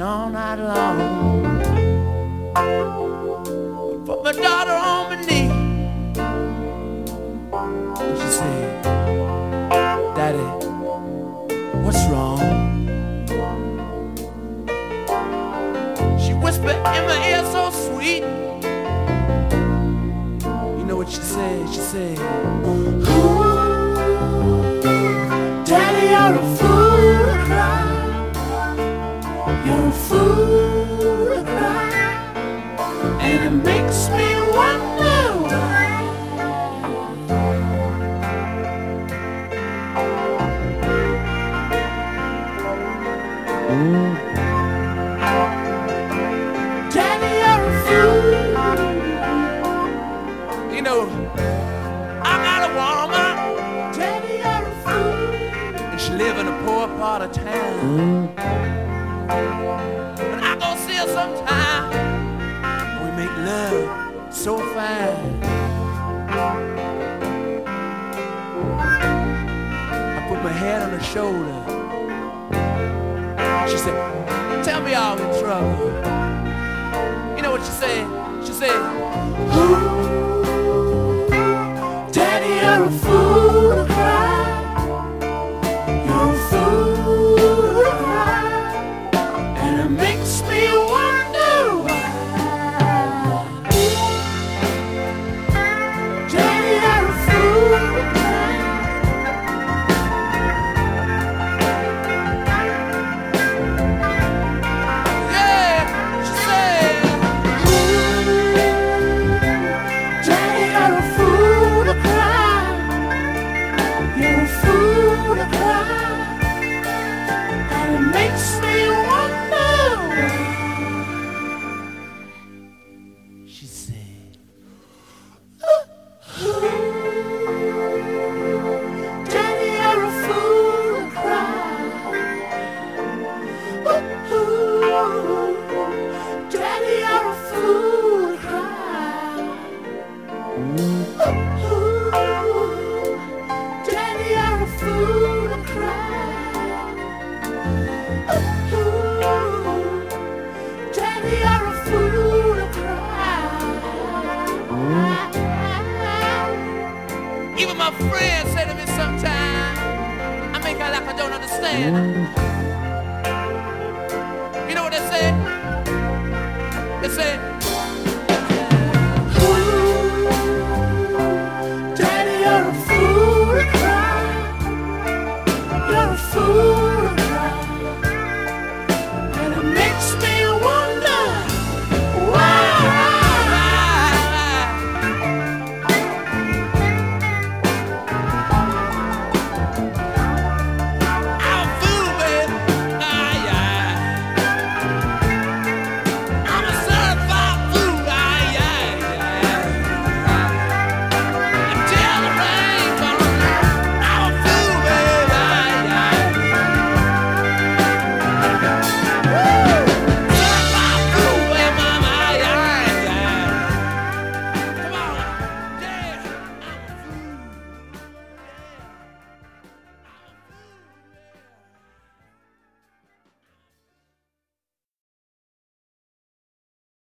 all night long. Put my daughter she said, Daddy, you're a fool to cry. You're a fool to cry. And it makes me wonder why. Poor part of town. And I go see her sometime. We make love so fine. I put my head on her shoulder. She said, Tell me I'm in trouble. You know what she said? She said, Ooh, Daddy, you're a my friends say to me sometimes, I make out like I don't understand. You know what they say? They say,